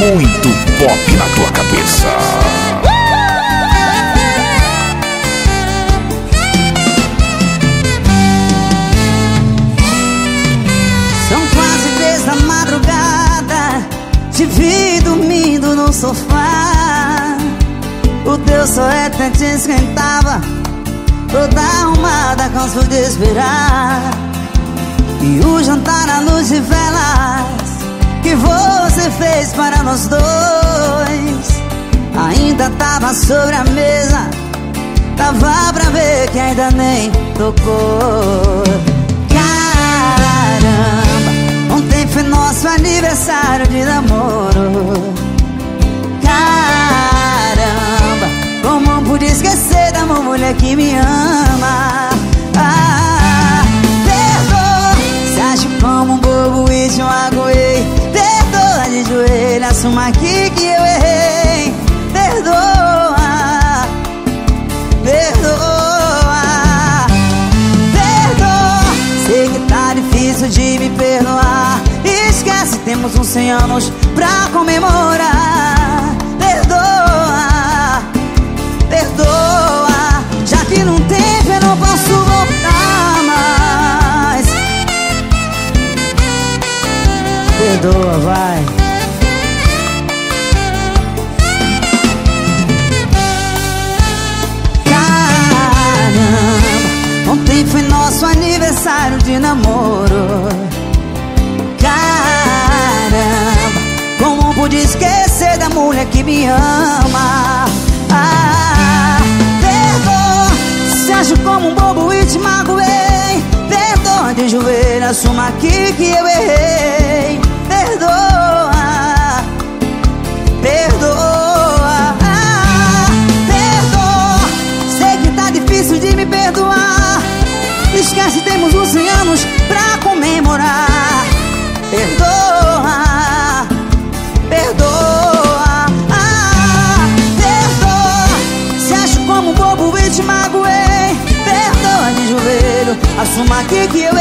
muito pop na tua cabeça. São quase três da madrugada Te vi dormindo no sofá O teu suéter te esquentava Toda arrumada, canso de esperar E o jantar à luz de velas Que você fez para nós dois. Ainda tava sobre a mesa. Tava pra ver que ainda nem tocou. Caramba, ontem foi nosso aniversário de namoro. Caramba, como pude esquecer da mulher que me ama. Ah, Perdoa, se acha como um bobo e te magoei Perdoa de joelho, assuma aqui que eu errei. Perdoa, perdoa Perdoa, sei que tá difícil de me perdoar. Esquece, temos uns 100 anos pra comemorar de namoro. Caramba, como pude esquecer da mulher que me ama? Ah, perdoa, se acho como um bobo e te magoei. Perdoa de joelho, assuma aqui que eu errei. Perdoa, perdoa, Perdoa, perdoa, ah, perdoa. Se acho como um bobo e te magoei. Perdoa de joelho, assuma aqui que eu.